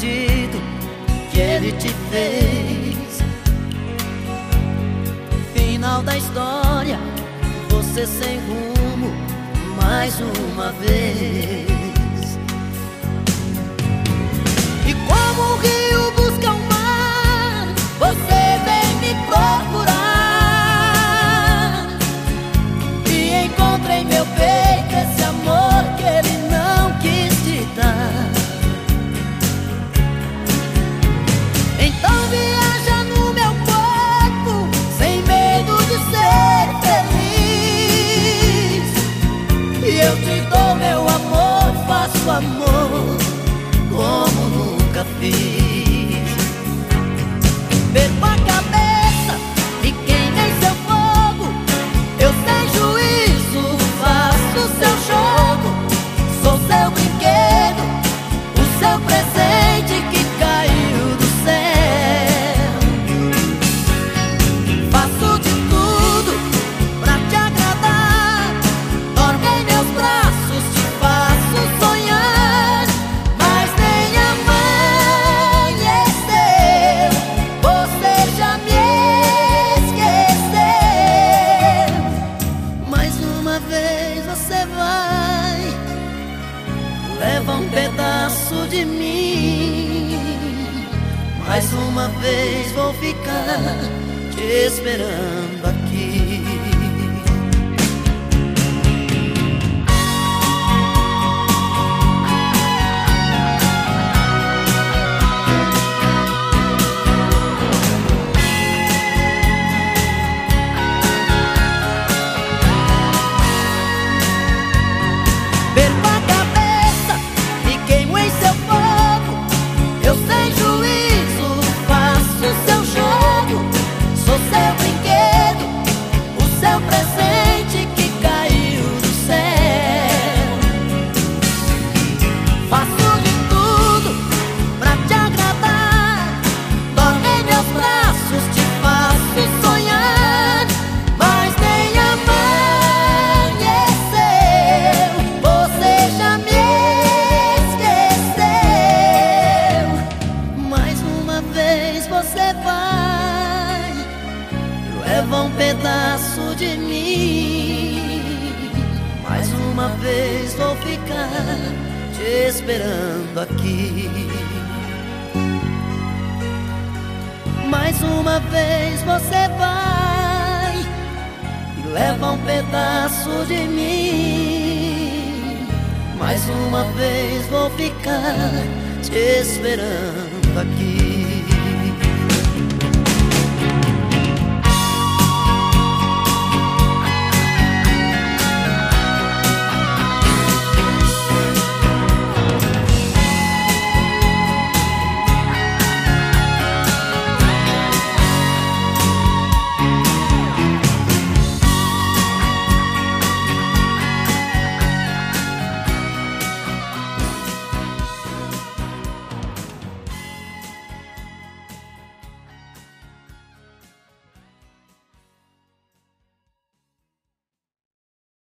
que ele te fez. Final da história, você sem rumo mais uma vez. eu te dou meu amor, faço amor como nunca fiz. vez vou ficar te esperando aqui. pedaço de mim. Mais uma vez vou ficar te esperando aqui. Mais uma vez você vai e leva um pedaço de mim. Mais uma vez vou ficar te esperando aqui.